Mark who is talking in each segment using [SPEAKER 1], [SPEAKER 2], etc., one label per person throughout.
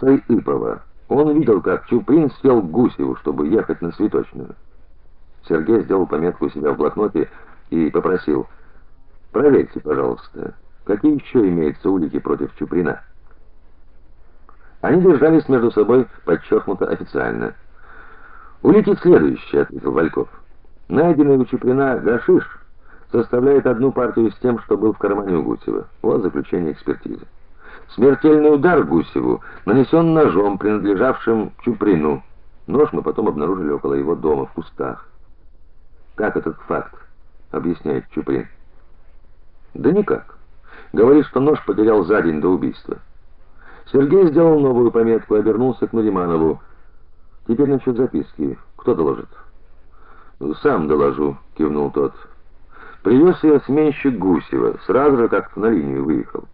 [SPEAKER 1] Сайыпова. Он видел, как Чуприн сел к Гусеву, чтобы ехать на Цветочную. Сергей сделал пометку у себя в блокноте и попросил: "Проверьте, пожалуйста, какие еще имеются улики против Чуприна". Они держались между собой подчеркнуто официально. Улики следующие, ответил Вальков. Найденный у Чуприна гашиш составляет одну партию с тем, что был в кармане у Гусева. Вот заключение экспертизы. Смертельный удар Гусеву нанесен ножом, принадлежавшим Чуприну. Нож мы потом обнаружили около его дома в кустах. Как этот факт объясняет Чуприн? Да никак. Говорит, что нож потерял за день до убийства. Сергей сделал новую пометку и обернулся к Нуриманову. Теперь насчет записки. Кто доложит? Сам доложу, кивнул тот. Привез ее сменщик Гусева, сразу же как на линию выехал.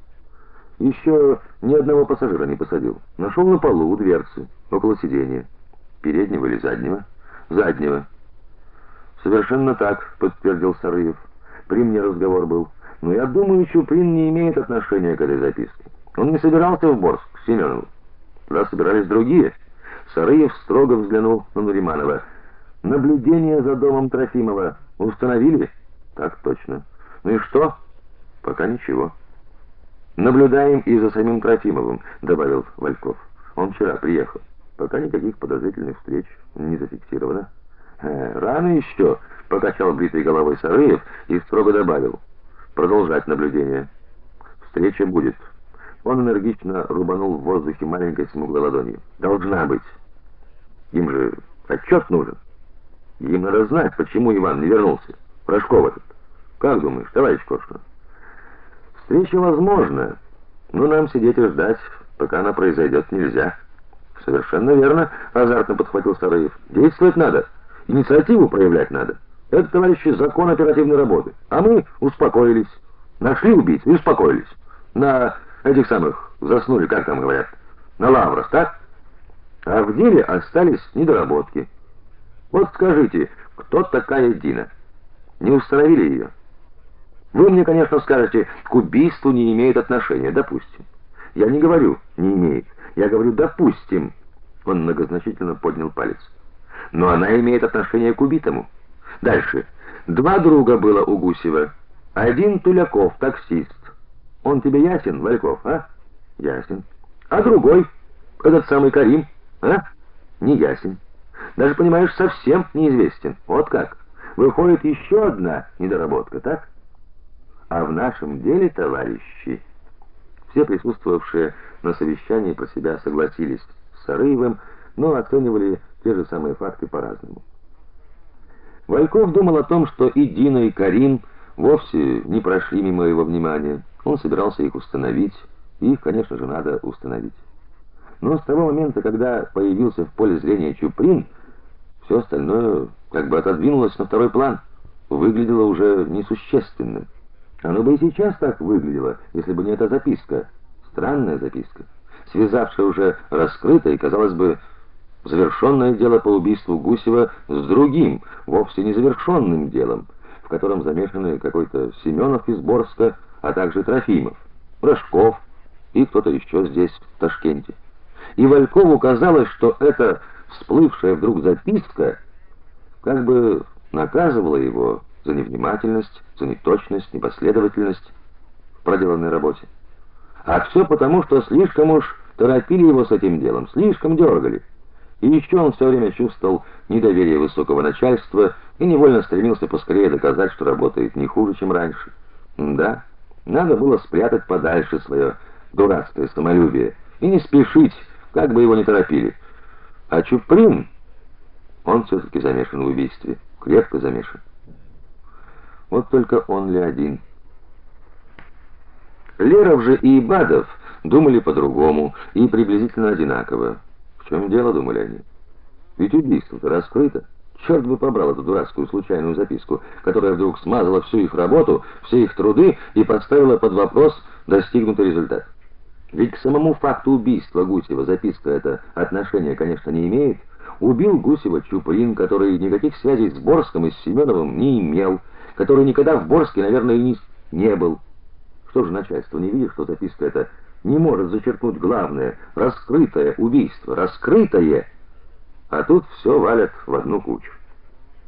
[SPEAKER 1] Еще ни одного пассажира не посадил. Нашел на полу у дверцы, около сиденья. Переднего или заднего? Заднего. Совершенно так, подтвердил Сарыев. При мне разговор был. Но я думаю, Чуприн не имеет отношения к этой записке. Он не собирался в Борск к Семенову. Туда собирались другие. Сарыев строго взглянул на Нуриманова. Наблюдение за домом Трофимова установили? Так точно. Ну и что? Пока ничего. Наблюдаем и за самим Трофимовым, добавил Вальков. Он вчера приехал. Пока никаких подозрительных встреч не зафиксировано. Э, рано еще, покачал бритой головой Сарыев и строго добавил: продолжать наблюдение. Встреча будет. Он энергично рубанул в воздухе маленькой смуглой ладонью. Должна быть. Им же отчет нужен. Им надо знать, почему Иван не вернулся. Рожков этот. Как думаешь, товарищ Коршунов? Встреча возможна, но нам сидеть и ждать, пока она произойдет, нельзя. Совершенно верно, азартно подхватил Сараев. Действовать надо, инициативу проявлять надо. Это, товарищи, закон оперативной работы. А мы успокоились. Нашли убийцу и успокоились. На этих самых заснули, как там говорят, на лаврах, так? А в деле остались недоработки. Вот скажите, кто такая Дина? Не установили ее? Вы мне, конечно, скажете, к убийству не имеет отношения, допустим. Я не говорю не имеет. Я говорю допустим. Он многозначительно поднял палец. Но она имеет отношение к убитому. Дальше. Два друга было у Гусева. Один Туляков, таксист. Он тебе ясен, Вальков, а? Ясен. А другой, этот самый Карим, а? Не ясен. Даже понимаешь, совсем неизвестен. Вот как. Выходит еще одна недоработка, так? А в нашем деле, товарищи, все присутствовавшие на совещании про себя согласились с Сарыевым, но оценивали те же самые факты по-разному. Вальков думал о том, что и Дина, и Карим вовсе не прошли мимо его внимания. Он собирался их установить, и их, конечно же, надо установить. Но с того момента, когда появился в поле зрения Чуприн, все остальное как бы отодвинулось на второй план, выглядело уже несущественным. Оно бы и сейчас так выглядело, если бы не эта записка, странная записка, связавшая уже раскрытое казалось бы, завершенное дело по убийству Гусева с другим, вовсе не завершенным делом, в котором замешаны какой-то Семенов из Борска, а также Трофимов, Рожков и кто-то еще здесь, в Ташкенте. И Валькову казалось, что эта всплывшая вдруг записка как бы наказывала его за невнимательность, за неточность, непоследовательность в проделанной работе. А все потому, что слишком уж торопили его с этим делом, слишком дергали. И еще он все время чувствовал недоверие высокого начальства и невольно стремился поскорее доказать, что работает не хуже, чем раньше. Да, надо было спрятать подальше свое дурацкое самолюбие и не спешить, как бы его ни торопили. А Чуприн, он все таки замешан в убийстве, крепко замешан. Вот только он ли один? Леров же и Ибадов думали по-другому и приблизительно одинаково. В чем дело, думали они? Ведь убийство-то раскрыто. Черт бы побрал эту дурацкую случайную записку, которая вдруг смазала всю их работу, все их труды и поставила под вопрос достигнутый результат. Ведь к самому факту убийства Гусева записка эта отношения, конечно, не имеет. Убил Гусева Чуприн, который никаких связей с Борском и с Семеновым не имел который никогда в Борске, наверное, и не был. Что же начальство не видит, что записка это не может зачеркнуть главное раскрытое убийство, раскрытое. А тут все валят в одну кучу.